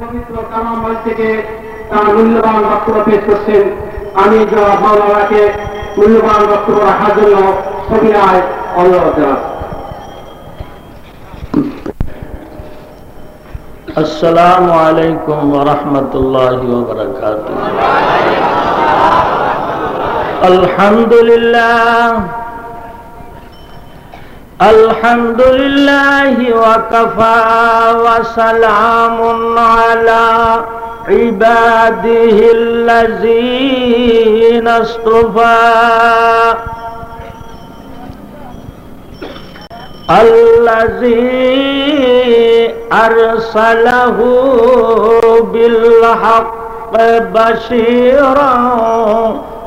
পবিত্র কামামল থেকে তার মূল্যবান বক্তব্য পেশ করছেন আমি জবাব মাওলানাকে মূল্যবান বক্তব্য রাখার জন্য সবিনায় অনুরোধ জানাচ্ছি السلام عليكم ورحمة الله وبركاته الحمد لله الحمد لله وكفى وسلام على عباده الذين اصطفى الذي أرسله بالحق بشيرا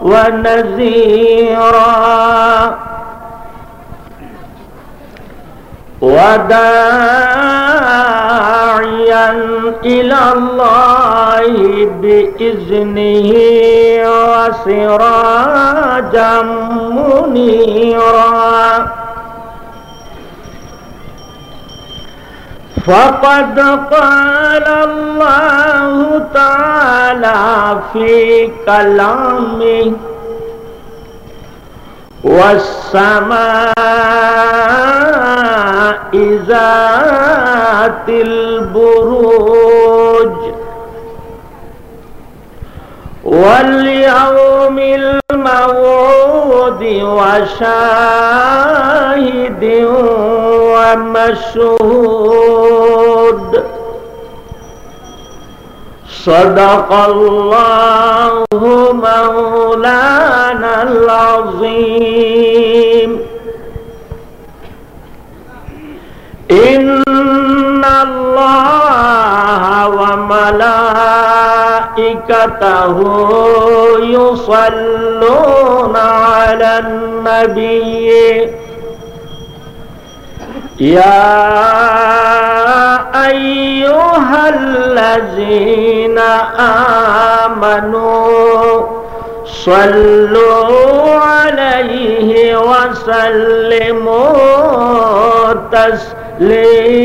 ونذيرا وداعيا إلى الله بإذنه وسراجا منيرا. فقد قال الله تعالى في كلامه والسماء ذات البروج واليوم الموعود وشاهد ومشهود صدق الله مولانا العظيم إن الله وملائكته يصلون على النبي. يا أيها الذين آمنوا صلوا عليه وسلموا تسليما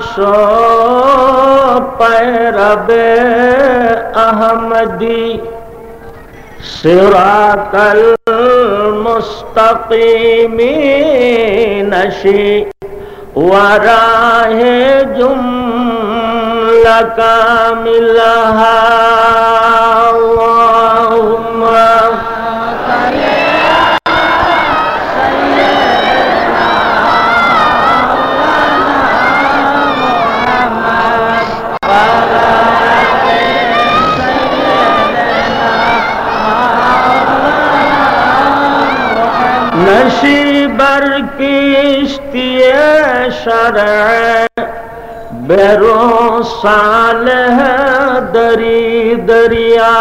سو پیرب احمدی سراط المستقیمی نشی وراہ جملہ کاملہ چشتی شرع برو سال ہے دری دریا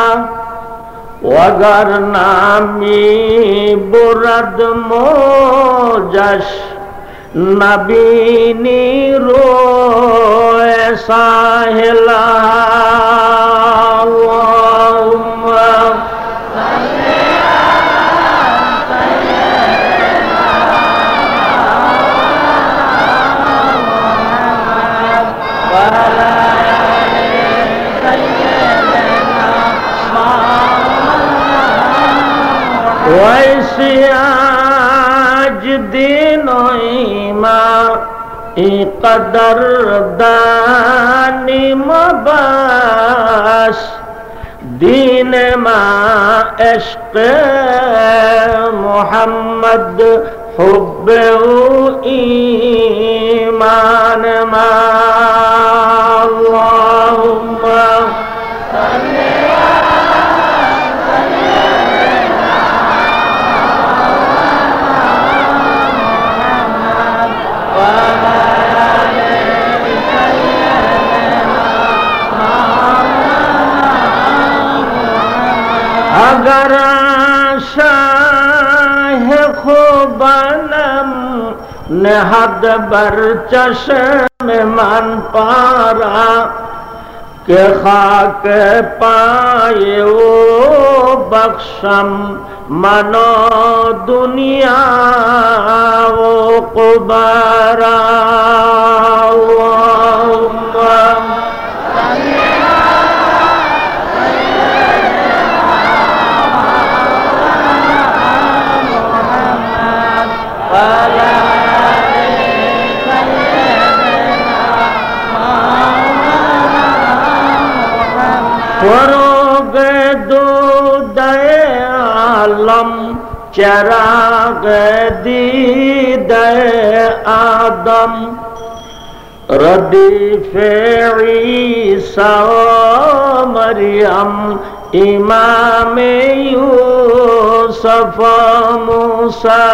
وگر نامی برد مو جش نبینی رو ساحلہ اللہم ویسی آج دین و ایمان، ای قدر دانی مباش، دین ما عشق محمد، حب ایمان ما. نہد بر چشم من پارا کہ خاک پائے او بخشم منو دنیا و قبارا ورو گے دو دے عالم، چراغ دی دے آدم۔ ردیف عیسیٰ مریم، امام یوسف موسیٰ۔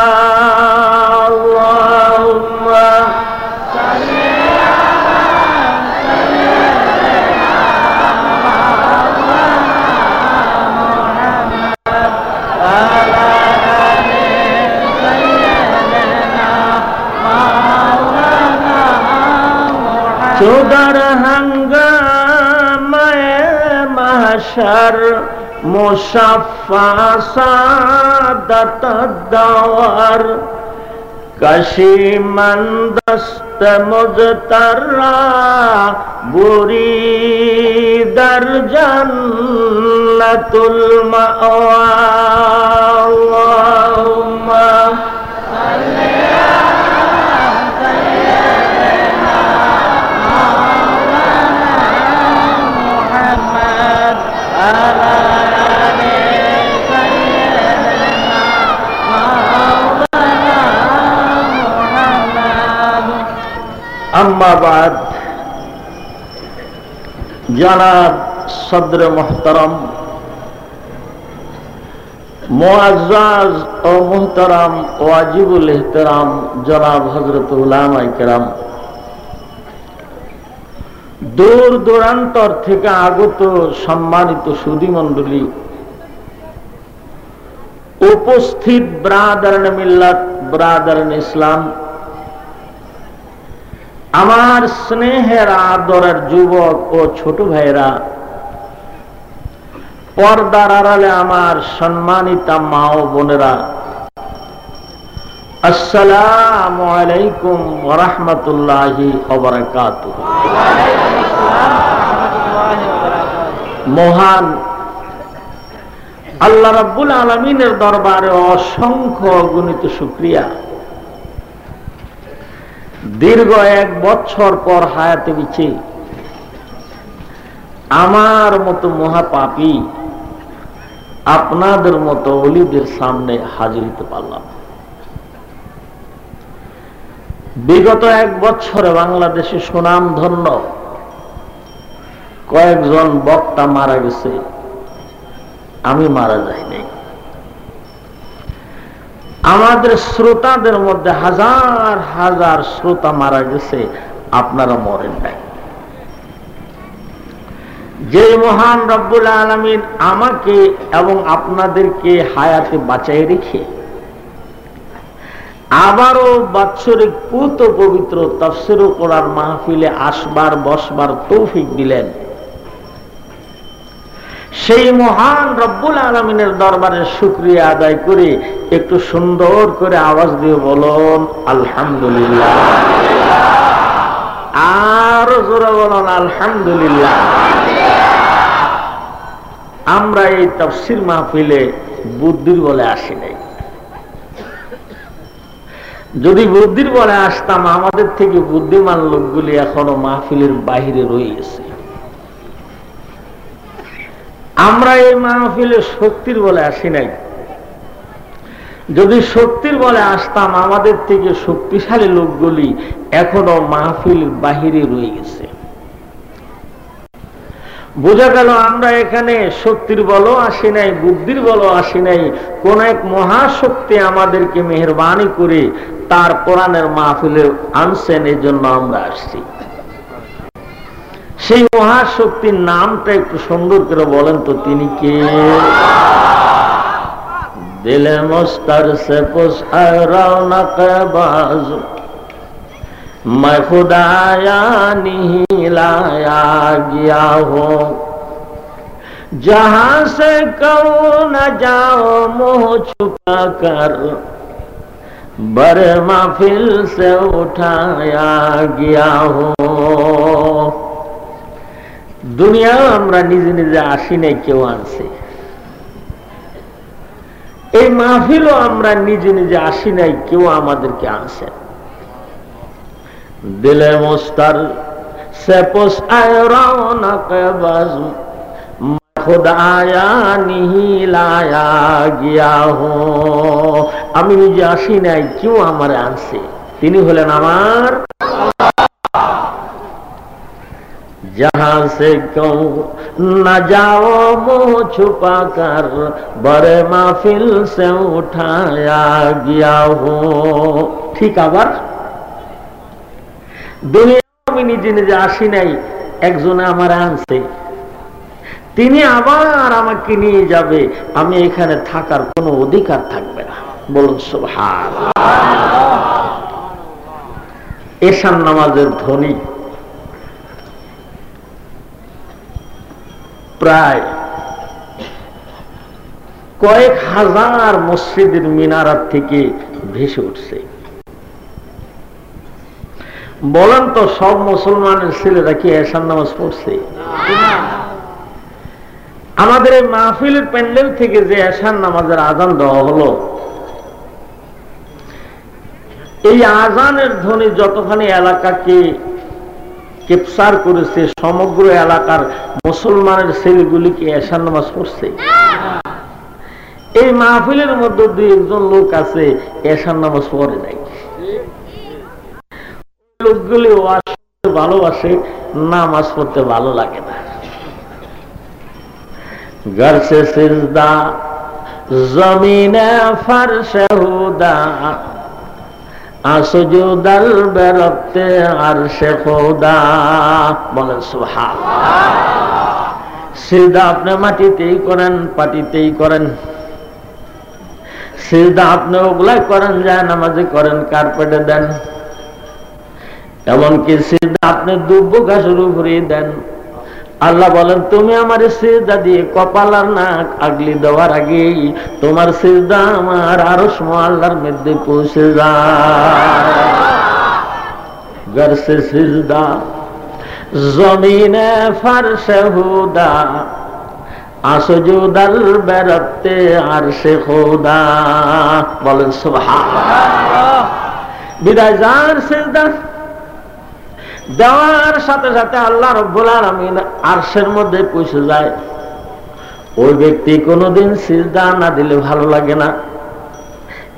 اللہم মাহশর মুসাফা সাদত দাওয়ার কশি মন্দস্ত মুজতরা বুরি দর জন্নতুল মাওয়া। আম্মাবাদ জনাব সদর মোহতরম। মোয়াজ ও মোহতরম ওয়াজিবুল এহতরাম জনাব হজরত উলামাইকেরাম দূর দূরান্তর থেকে আগত সম্মানিত সুদী মন্ডলী উপস্থিত ব্রাদারন মিল্লাত, ব্রাদারন ইসলাম আমার স্নেহের আদরের যুবক ও ছোট ভাইরা পর্দার আড়ালে আমার সম্মানিতা মা ও বোনেরা, আসসালাম আলাইকুম রহমতুল্লাহি মহান আল্লাহ রাব্বুল আলমিনের দরবারে অসংখ্য অগণিত শুক্রিয়া। দীর্ঘ এক বছর পর হায়াতে বিছে আমার মতো মহাপাপী আপনাদের মতো অলিদের সামনে হাজির হতে পারলাম বিগত এক বছরে বাংলাদেশে সুনাম ধন্য কয়েকজন বক্তা মারা গেছে। আমি মারা যাইনি। আমাদের শ্রোতাদের মধ্যে হাজার হাজার শ্রোতা মারা গেছে, আপনারা মরেন নাই। যে মহান রব্বুল আলমিন আমাকে এবং আপনাদেরকে হায়াতে বাঁচাই রেখে, আবারও বাৎসরিক পুত পবিত্র তফসির করার মাহফিলে আসবার, বসবার তৌফিক দিলেন। সেই মহান রব্বুল আলমিনের দরবারে শুক্রিয়া আদায় করে। একটু সুন্দর করে আওয়াজ দিয়ে বলুন, আলহামদুলিল্লাহ। আরও জোরে বলুন, আলহামদুলিল্লাহ। আমরা এই তফসির মাহফিলে বুদ্ধির বলে আসি নাই। যদি বুদ্ধির বলে আসতাম, আমাদের থেকে বুদ্ধিমান লোকগুলি এখনও মাহফিলের বাহিরে রয়ে গেছে। আমরা এই মাহফিলে শক্তির বলে আসি নাই। যদি শক্তির বলে আসতাম, আমাদের থেকে শক্তিশালী লোকগুলি এখনও মাহফিল বাহিরে রয়ে গেছে। বোঝা গেল আমরা এখানে শক্তির বলও আসি নাই, বুদ্ধির বলও আসি নাই। কোন এক মহাশক্তি আমাদেরকে মেহরবানি করে তার কোরআনের মাহফিলে আনছেন এই জন্য আমরা আসছি। সেই মহাশক্তির নামটা একটু সুন্দর করে বলেন তো তিনি কে দিলে মস্তার সে রৌনক বাজ मैं खुदाया नहीं लाया गया हो जहां से कहो न जाओ मोह छुपा कर बर महफिल से उठाया गया हो দুনিয়া আমরা নিজে নিজে আসি নাই, কেউ আনছে। এই মাহফিলও আমরা নিজে নিজে আসি নাই, কেউ আমাদেরকে আনছে দিলে মোস্তার গিয়া আমি নিজে আসি নাই, কেউ আমার আনছে। তিনি হলেন আমার जहां से क्यों न जाओ मुंह छुपा कर बड़े महफिल से उठाया गया हो ঠিক আবার দুনিয়া আমি নিজে নিজে আসি নাই একজনে আমার আনছে তিনি আবার আমাকে নিয়ে যাবে আমি এখানে থাকার কোনো অধিকার থাকবে না বলুন সুবহান এশান নামাজের ধ্বনি প্রায় কয়েক হাজার মসজিদের মিনারাত থেকে ভেসে উঠছে। বলেন তো, সব মুসলমানের ছেলেরা কি এসান নামাজ পড়ছে? আমাদের এই মাহফিলের প্যান্ডেল থেকে যে এসান নামাজের আজান দেওয়া হলো, এই আজানের ধ্বনি যতখানি এলাকাকে কেপসার করেছে সমগ্র এলাকার মুসলমানের ছেলেগুলিকে এশার নামাজ পড়ছে। এই মাহফিলের মধ্য দিয়ে একজন লোক আছে, এশার নামাজ পড়ে নাই। লোকগুলি ওয়াজ ভালোবাসে, নামাজ পড়তে ভালো লাগে না। ঘর সিজদা, জমিনে ফার্শে হুদা আসুজুদাল আর সে খোদা। বলেন সিজদা আপনি মাটিতেই করেন, পাটিতেই করেন। সিজদা আপনি ওগুলাই করেন, যায় নামাজে করেন, কার্পেটে দেন। এমনকি সিজদা আপনি দুব্য ঘাসের উপরে দেন। আল্লাহ বলেন, তুমি আমার সিজদা দিয়ে কপাল আর নাক আগলি দেওয়ার আগেই তোমার সিজদা আমার আরও আল্লাহর মধ্যে পৌঁছে যায়। সে সিজদা, জমিনে ফারসে হুদা, আসজুদাল বেরতে আর সে খোদা। বলেন সুবহান বিদায় যার সিজদা দেওয়ার সাথে সাথে আল্লাহ রব্বুল আলমিন আরশের মধ্যে পৌঁছে যায়। ওই ব্যক্তি কোনোদিন সিজদা না দিলে ভালো লাগে না।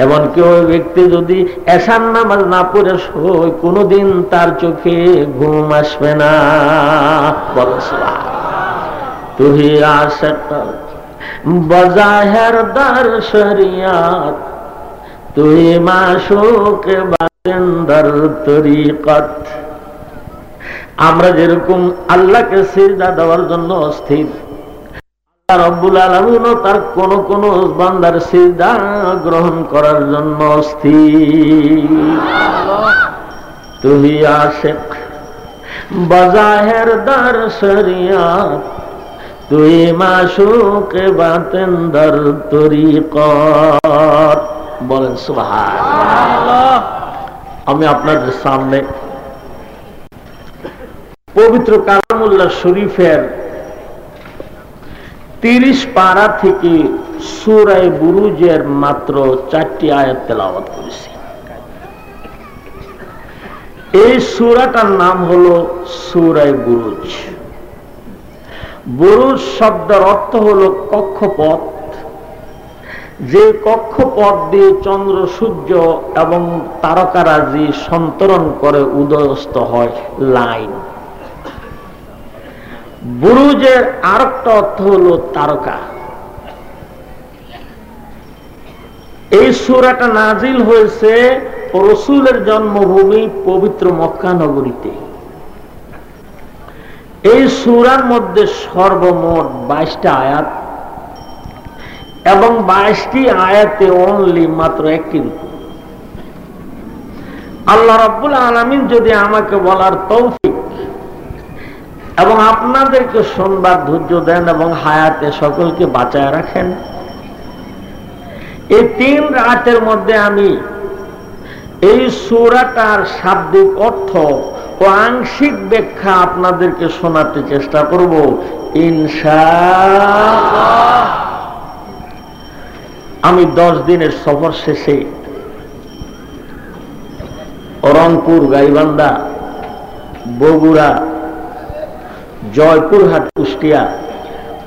এমনকি ওই ব্যক্তি যদি এসান নামাজ না পড়ে শোয় কোনোদিন তার চোখে ঘুম আসবে না। তুহি বজাহের দার শরিয়াত, তুই মাসুক বাসেন্দার তরিকত। আমরা যেরকম আল্লাহকে সিজদা দেওয়ার জন্য অস্থির রব্বুল আলমিনও তার কোন কোন বান্দার সিজদা গ্রহণ করার জন্য অস্থির। তুই আশেক, বাজাহের দার শরিয়াত তুই মাসুক বাতেন্দার তরিকত বলেন সুবহান আমি আপনাদের সামনে পবিত্র কালামুল্লাহ শরীফের তিরিশ পারা থেকে সুরায় বুরুজের মাত্র চারটি আয়াত তেলাওয়াত করেছি। এই সুরাটার নাম হলো সুরায় বুরুজ। বুরুজ শব্দের অর্থ হল কক্ষপথ। যে কক্ষপথ দিয়ে চন্দ্র, সূর্য এবং তারকারাজি সন্তরণ করে উদয়স্ত হয় লাইন। বুরুজের আরেকটা অর্থ হল তারকা। এই সুরাটা নাজিল হয়েছে রসুলের জন্মভূমি পবিত্র মক্কা নগরীতে। এই সুরার মধ্যে সর্বমোট বাইশটা আয়াত এবং বাইশটি আয়াতে অনলি মাত্র একটি রূপ আল্লাহ রব্বুল আলমিন যদি আমাকে বলার তৌফিক এবং আপনাদেরকে শুনবার ধৈর্য দেন এবং হায়াতে সকলকে বাঁচায় রাখেন। এই তিন রাতের মধ্যে আমি এই সুরাটার শাব্দিক অর্থ ও আংশিক ব্যাখ্যা আপনাদেরকে শোনাতে চেষ্টা করব। ইনশা আমি দশ দিনের সফর শেষে রংপুর, গাইবান্ধা, বগুড়া জয়পুরহাট কুষ্টিয়া।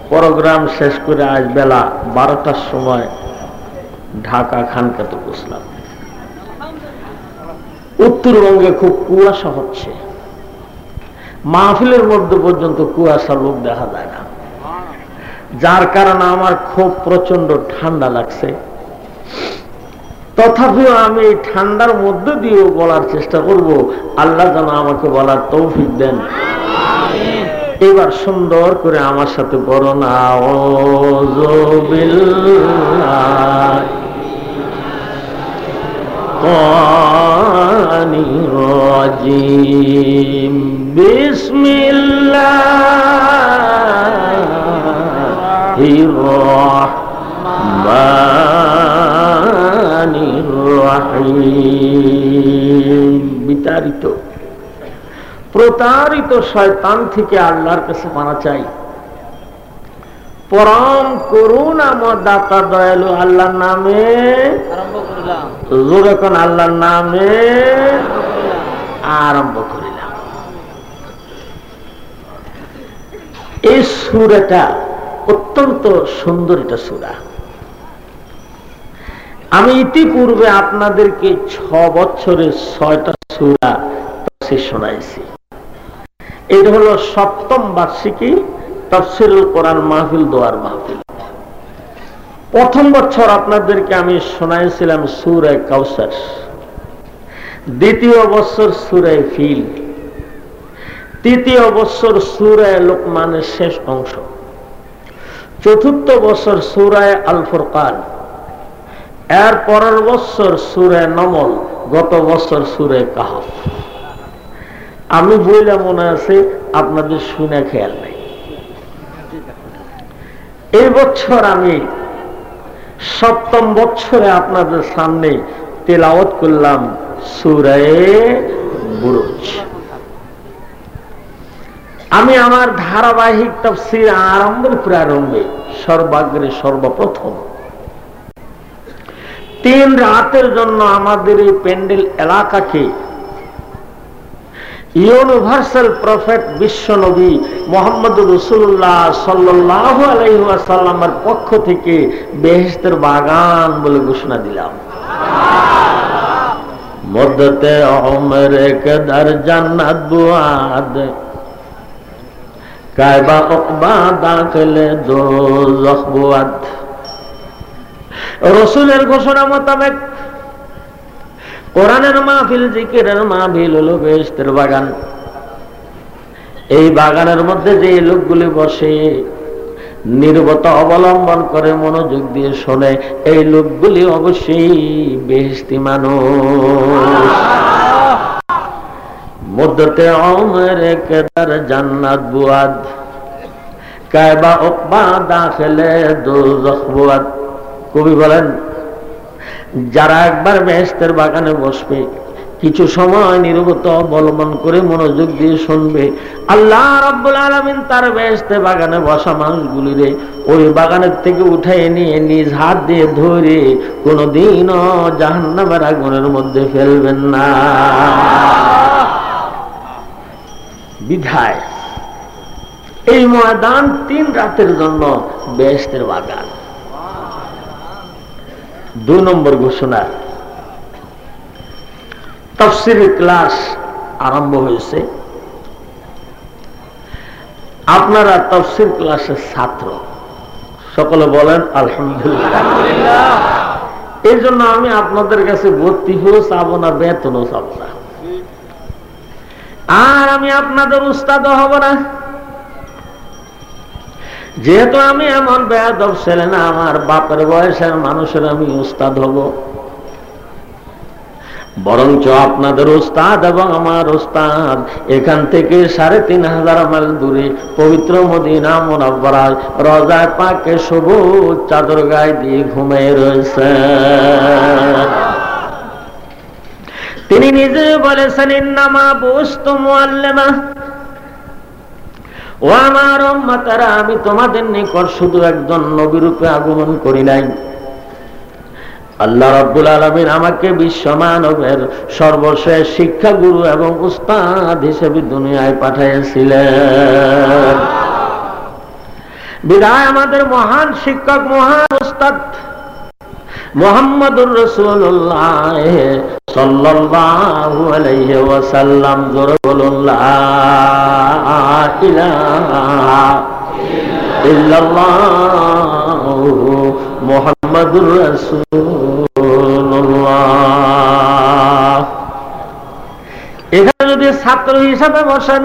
প্রোগ্রাম শেষ করে আজ বেলা বারোটার সময় ঢাকা খানকাতে বসলাম। উত্তরবঙ্গে খুব কুয়াশা হচ্ছে। মাহফিলের মধ্যে পর্যন্ত কুয়াশা লোক দেখা যায় না। যার কারণে আমার খুব প্রচণ্ড ঠান্ডা লাগছে। তথাপিও আমি এই ঠান্ডার মধ্যে দিয়েও বলার চেষ্টা করব। আল্লাহ যেন আমাকে বলার তৌফিক দেন। এবার সুন্দর করে আমার সাথে বলো না বিসমিল্লাহির রহমানির রহিম। প্রতারিত শয়তান থেকে আল্লাহর কাছে মানা চাই। পরম করুন আমার দাতা দয়ালু আল্লাহর নামে। যখন আল্লাহর নামে। আরম্ভ করিলাম। এই সুরাটা অত্যন্ত সুন্দর এটা সুরা। আমি ইতিপূর্বে আপনাদেরকে ছ বছরের ছয়টা সুরা শোনাইছি। এটা হলো সপ্তম বার্ষিকী তফসিরুল কোরআন মাহফিল দোয়ার মাহফিল। প্রথম বছর আপনাদেরকে আমি শোনাইছিলাম সুরায় কাউসার দ্বিতীয় বছর সুরায় ফিল। তৃতীয় বছর সুরায় লোকমানের শেষ অংশ। চতুর্থ বছর সুরায় আল ফুরকান এর পরের বছর সুরায় নমল। গত বছর সুরায় কাহাফ। আমি বইলে মনে আছে, আপনাদের শুনে খেয়াল নাই। এই বছর আমি সপ্তম বছরে আপনাদের সামনে তেলাওত করলাম সুরায়ে বুরুজ। আমি আমার ধারাবাহিক তফসির আরম্ভের প্রারম্ভে সর্বাগ্রে সর্বপ্রথম। তিন রাতের জন্য আমাদের এই প্যান্ডেল এলাকাকে ইউনিভার্সাল প্রফেট বিশ্ব নবী মোহাম্মদ রসুল্লাহ সাল্লাহ পক্ষ থেকে বেহেস্তের বাগান বলে ঘোষণা দিলাম। অমর কেদার জান্নাত বুয়াদ। কায়বা বুয়াদ। রসুলের ঘোষণা মোতাবেক কোরআনের মাহফিল, জিকিরের মাহফিল হলো বেহেস্তের বাগান। এই বাগানের মধ্যে যে লোকগুলি বসে, নির্বত অবলম্বন করে মনোযোগ দিয়ে শোনে, এই লোকগুলি অবশ্যই বেহেস্তি মানুষ। মধ্যতে অমের কেদার জান্নাত বুয়াদ, কায়বা ওকবা দাখেলে দোজখ বুয়াদ কবি বলেন যারা একবার বেহেস্তের বাগানে বসবে, কিছু সময় নিরবত অবলম্বন করে মনোযোগ দিয়ে শুনবে, আল্লাহ রব্বুল আলমিন তার বেহেস্তে বাগানে বসা মানুষগুলিরে ওই বাগানের থেকে উঠাই নিয়ে নিজ হাত দিয়ে ধরে কোনোদিনও জাহান্নামের আগুনের মধ্যে ফেলবেন না। বিধায় এই ময়দান তিন রাতের জন্য বেহেস্তের বাগান। দুই নম্বর ঘোষণা। তফসির ক্লাস আরম্ভ হয়েছে। আপনারা তফসির ক্লাসের ছাত্র। সকলে বলেন, আলহামদুলিল্লাহ। এই জন্য আমি আপনাদের কাছে ভর্তি হয়েও চাবো না, বেতনও চাবো না। আর আমি আপনাদের উস্তাদ হব না। যেহেতু আমি এমন বেয়াদব ছেলে না, আমার বাপের বয়সের মানুষের আমি উস্তাদ হব। বরঞ্চ আপনাদের উস্তাদ এবং আমার উস্তাদ, এখান থেকে সাড়ে তিন হাজার মাইল দূরে পবিত্র মদিনা মোনাব্বরায় রজায় পাকে সবুজ চাদর গায়ে দিয়ে ঘুমিয়ে রয়েছে। তিনি নিজে বলেছেন, ইন্নামা বস্তু মুআল্লিমা। ও আমার উম্মতারা আমি তোমাদের নিকট শুধু একজন নবীরূপে আগমন করি নাই। আল্লাহ রাব্বুল আলামিন আমাকে বিশ্ব মানবের সর্বশেষ শিক্ষা গুরু এবং উস্তাদ হিসেবে দুনিয়ায় পাঠিয়েছিলেন বিদায় আমাদের মহান শিক্ষক, মহান উস্তাদ মোহাম্মদুর রসুল্লাহ সাল্লাল্লাহু আলাইহি জোরে বলুন, লা ইলাহা ইল্লাল্লাহু মুহাম্মাদুর রাসূলুল্লাহ। এখানে যদি ছাত্র হিসাবে বসেন,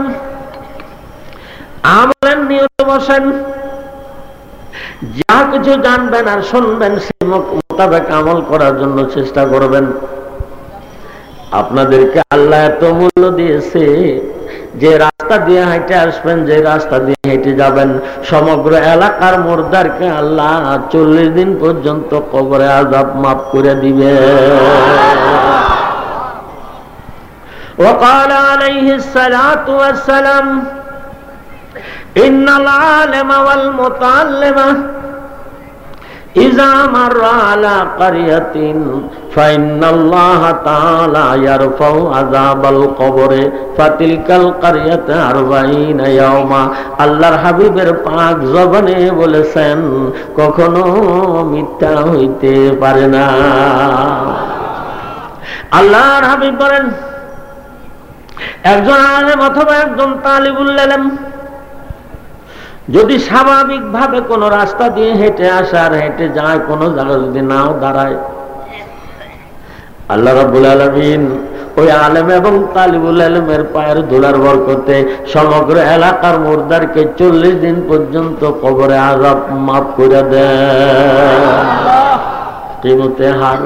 আমলের নিয়ত বসেন, যা কিছু জানবেন আর শুনবেন, সে মোতাবেক আমল করার জন্য চেষ্টা করবেন। আপনাদেরকে আল্লাহ এত মূল্য দিয়েছে যে রাস্তা দিয়ে হেঁটে আসবেন যে রাস্তা দিয়ে হেঁটে যাবেন সমগ্র এলাকার মোরদারকে আল্লাহ চল্লিশ দিন পর্যন্ত কবরে আজাব মাফ করে দিবে وقال عليه الصلاة والسلام إن العالم والمتعلم إذا مر على قرية فإن الله تعالى يرفع عذاب القبر فتلك القرية أربعين يوما আল্লাহর হাবিবের পাক জবানে বলেছেন কখনো মিথ্যা হইতে পারে না আল্লাহর হাবিব বলেন একজন আলেম অথবা একজন তালিবুল এলেম যদি স্বাভাবিক ভাবে কোন রাস্তা দিয়ে হেঁটে আসে আর হেঁটে যায়, কোন জায়গা যদি নাও দাঁড়ায়। আল্লাহ রাবুল আলমিন ওই আলেম এবং তালিবুল আলমের পায়ের ধুলার বরকতে সমগ্র এলাকার মুর্দারকে চল্লিশ দিন পর্যন্ত কবরে আজাব মাফ করে দেমতে হার?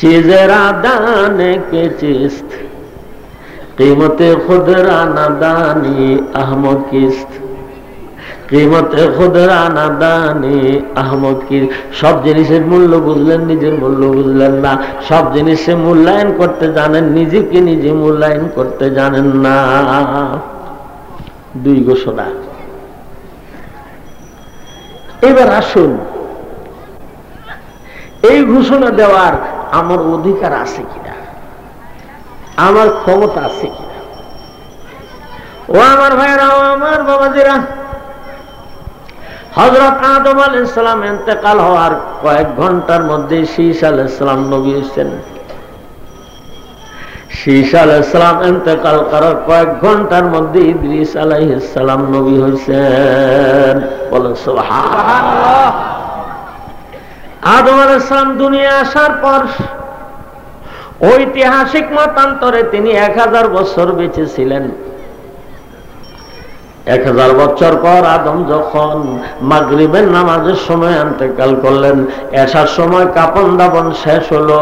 চিজেরা দানে কে চিস্ত? কিমতে খুদরা নাদানি আহমদ কিস্ত? সব জিনিসের মূল্য বুঝলেন, নিজের মূল্য বুঝলেন না। সব জিনিসে মূল্যায়ন করতে জানেন, নিজেকে নিজে মূল্যায়ন করতে জানেন না। দুই ঘোষণা। এবার আসুন, এই ঘোষণা দেওয়ার আমার অধিকার আছে কিনা? আমার ক্ষমতা আছে কিনা? ও আমার ভাইরা ও আমার বাবাজিরা হজরত আদম আল ইসলাম এতেকাল হওয়ার কয়েক ঘণ্টার মধ্যে শীষ আল ইসলাম নবী এসছেন। শীষ আল ইসলাম এতেকাল করার কয়েক ঘণ্টার মধ্যে ইদ্রিস আলাহ ইসলাম নবী হয়েছেন। আদম আল ইসলাম দুনিয়া আসার পর ঐতিহাসিক মতান্তরে তিনি এক হাজার বছর বেঁচে ছিলেন। এক হাজার বছর পর আদম যখন মাগরিবের নামাজের সময় আন্তেকাল করলেন, এসার সময় কাপন দাপন শেষ হলো,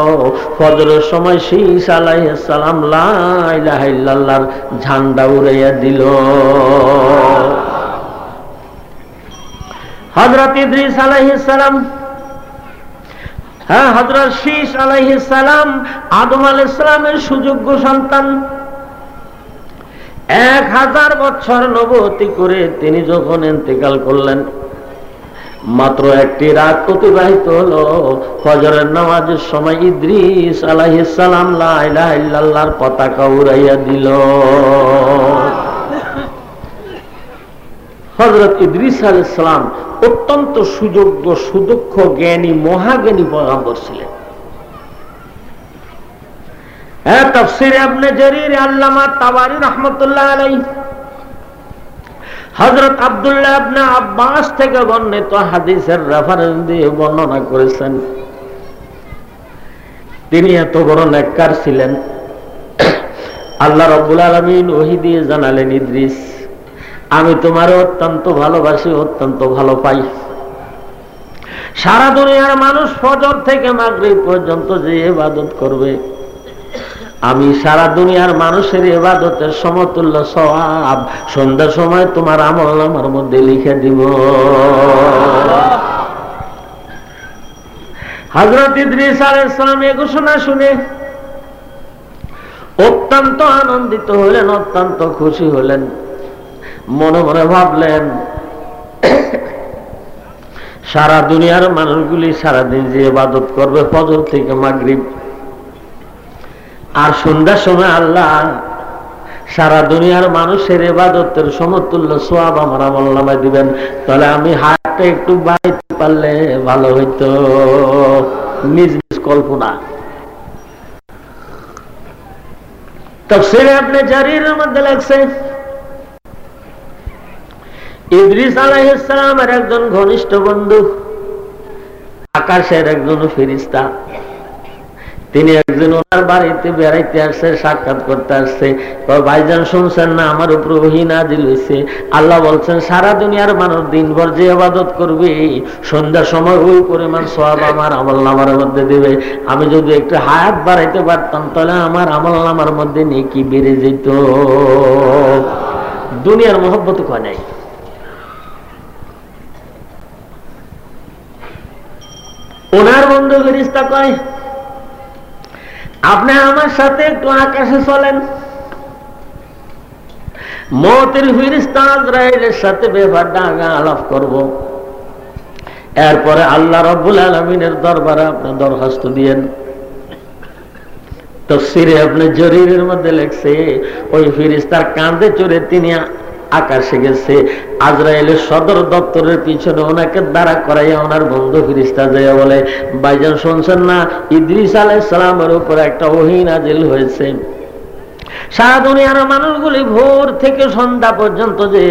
ফজরের সময় শীষ আলাইসালাম লাইলাহার ঝান্ডা উড়াইয়া দিল। হজরত ইদ্রিস আলাইসালাম হ্যাঁ হজরত শীষ আলাইসালাম আদম আলাইসালামের সুযোগ্য সন্তান। এক হাজার বছর নবতী করে তিনি যখন ইন্তেকাল করলেন, মাত্র একটি রাত অতিবাহিত হলো। ফজরের নামাজের সময় ইদ্রিস আলাহিসাল্লাম লাইলাহার পতাকা উড়াইয়া দিল। হজরত ইদ্রিস আলাইসালাম অত্যন্ত সুযোগ্য, সুদক্ষ, জ্ঞানী, মহাজ্ঞানী পয়গম্বর ছিলেন। হজরত আবদুল্লাহ আপনি আব্বাস থেকে বর্ণিত হাদিসের রেফারেন্স দিয়ে বর্ণনা করেছেন, তিনি এত বড় নেককার ছিলেন। আল্লাহ রব্বুল আলমিন ওহি দিয়ে জানালেন, ইদ্রিস, আমি তোমার অত্যন্ত ভালোবাসি, অত্যন্ত ভালো পাই। সারা দুনিয়ার মানুষ ফজর থেকে মাগরিব পর্যন্ত যে ইবাদত করবে আমি সারা দুনিয়ার মানুষের ইবাদতের সমতুল্য সওয়াব। সন্ধ্যার সময় তোমার আমল আমার মধ্যে লিখে দিব। হজরত ইদ্রিস আলাইসালাম এ ঘোষণা শুনে অত্যন্ত আনন্দিত হলেন, অত্যন্ত খুশি হলেন। মনে মনে ভাবলেন, সারা দুনিয়ার মানুষগুলি সারাদিন যে ইবাদত করবে, ফজর থেকে মাগরিব আর সন্ধ্যার সময় আল্লাহ সারা দুনিয়ার মানুষের এবাদতের সমতুল্য সোয়াব আমার আমল নামায় দিবেন। তাহলে আমি হাতটা একটু বাড়াইতে পারলে ভালো হইতো। নিজ নিজ কল্পনা। তফসিরে আপনি জারির মধ্যে লাগছে ইদ্রিস আলাইসালামের একজন ঘনিষ্ঠ বন্ধু, আকাশের একজন ফিরিস্তা তিনি একজন ওনার বাড়িতে বেড়াইতে আসছে, সাক্ষাৎ করতে আসছে। ভাইজান, শুনছেন না? আমার উপর নাজিল হয়েছে আল্লাহ বলছেন, সারা দুনিয়ার মানুষ দিনভর যে আবাদত করবে সন্ধ্যার সময় ওই পরিমাণ সব আমার আমল নামার মধ্যে দেবে। আমি যদি একটু হায়াত বাড়াইতে পারতাম, তাহলে আমার আমল নামার মধ্যে নেকি বেড়ে যেত। দুনিয়ার মহব্বত কয় নাই? ওনার বন্ধু ফেরিস্তা কয় আপনি আমার সাথে একটু আকাশে চলেন। মতের ফিরিস্তাজরাইলের সাথে ব্যাপারটা আগে আলাপ করব। এরপরে আল্লাহ রব্বুল আলমিনের দরবারে আপনি দরখাস্ত দিয়েন। তো সিরে আপনি জরিরের মধ্যে লেখছে, ওই ফিরিস্তার কাঁধে চড়ে তিনি আকাশে গেছে। আজরায়েলের সদর দপ্তরের পিছনে ওনাকে দাঁড়া করাইয়া ওনার বন্ধু ফিরিস্তা যায় বলে বাইজান শুনছেন না? ইদ্রিস আলাই সালামের উপর একটা ওহিনাজিল হয়েছে। সারা দুনিয়ার মানুষগুলি ভোর থেকে সন্ধ্যা পর্যন্ত যে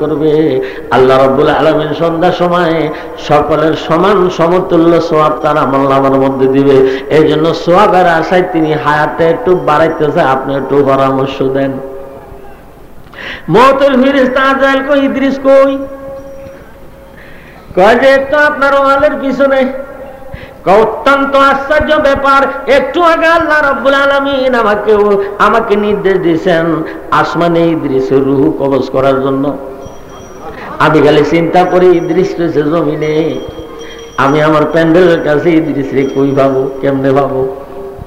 করবে। আল্লাহ রব্বুল আলমিন সন্ধ্যার সময় সকলের সমান সমতুল্য সোয়াব তার আমল্লামার মধ্যে দিবে। এই জন্য সোয়াবের আশায় তিনি হায়াতে একটু বাড়াইতেছে আপনি একটু পরামর্শ দেন। কই, ইদ্রিস কই? তো আপনার ওয়ালের পিছনে। অত্যন্ত আশ্চর্য ব্যাপার, একটু আগে আল্লাহ রব্বুল আলমিন আমাকে আমাকে নির্দেশ দিয়েছেন আসমানে ইদ্রিসের রুহু কবজ করার জন্য। আমি খালি চিন্তা করি, ইদ্রিস রয়েছে জমিনে। আমি আমার প্যান্ডেলের কাছে ইদ্রিস রে কই ভাবো, কেমনে ভাবো?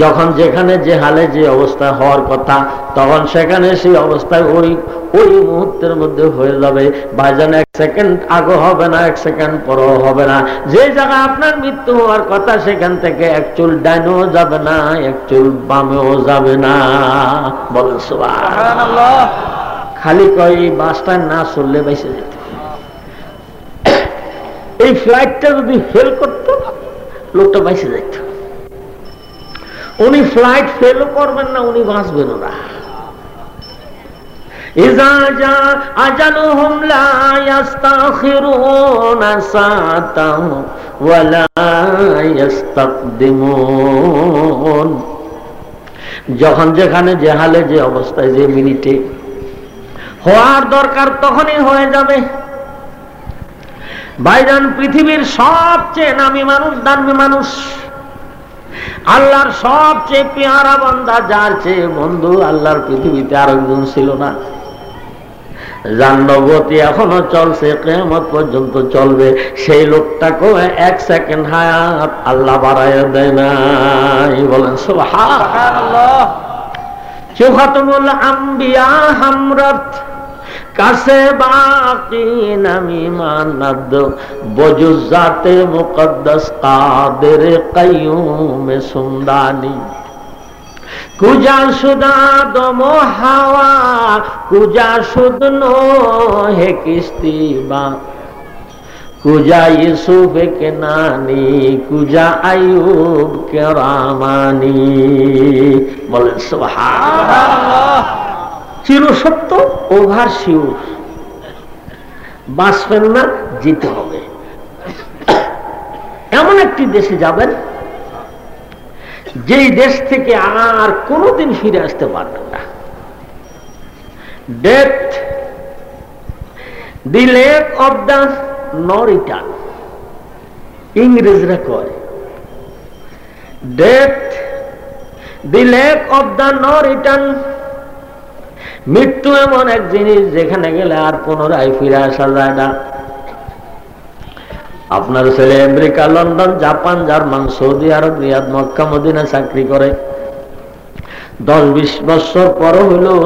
যখন যেখানে যে হালে যে অবস্থা হওয়ার কথা তখন সেখানে সেই অবস্থায় ওই ওই মুহূর্তের মধ্যে হয়ে যাবে। ভাইজান এক সেকেন্ড আগে হবে না এক সেকেন্ড পরও হবে না। যে জায়গা আপনার মৃত্যু হওয়ার কথা সেখান থেকে এক চুল ডাইনও যাবে না এক চুল বামেও যাবে না। বলেন খালি কয় এই বাসটা না চললে বেঁচে যেত। এই ফ্লাইটটা যদি ফেল করত লোকটা বেঁচে যেত। উনি ফ্লাইট ফেলও করবেন না, উনি বাঁচবেন না। যখন যেখানে যে হালে যে অবস্থায়, যে মিনিটে হওয়ার দরকার তখনই হয়ে যাবে। বাইরান পৃথিবীর সবচেয়ে নামি মানুষ দানবী মানুষ। আল্লাহর সবচেয়ে পেয়ারা বান্দা যার চেয়ে বন্ধু আল্লাহর পৃথিবীতে আরেকজন ছিল না। জান্নবতী এখনও চলছে কেমত পর্যন্ত চলবে। সেই লোকটাকে এক সেকেন্ড হায়াত আল্লাহ বাড়াইয়া দেয় নাই। বলেন সব হা সুহাতমুল আম্বিয়া হামরত। কাছে বাকি নামি মানদ বজুজাতে মুকদ্দাস কাদের কাইয়ুমে সুন্দানি কুজা সুদা দম হাওয়া, কুজা সুদনো হে কিস্তি বা। কুজা ইউসুফ কে নানি, কুজা আয়ুব কে রামানি। বলেন সুবহানাল্লাহ। চিরসত্য ওভার শিউর বাঁচবেন না যেতে হবে। এমন একটি দেশে যাবেন, যেই দেশ থেকে আর কোনোদিন ফিরে আসতে পারবেন না। Death the lake of the no return ইংরেজরা কয় death the lake of the no return মৃত্যু এমন এক জিনিস যেখানে গেলে আর পুনরায় ফিরে আসা যায় না। আপনার ছেলে America, London, Japan, German, Saudi Arab, Riyadh, Mecca Medina চাকরি করে। দশ বিশ বছর পর হইলেও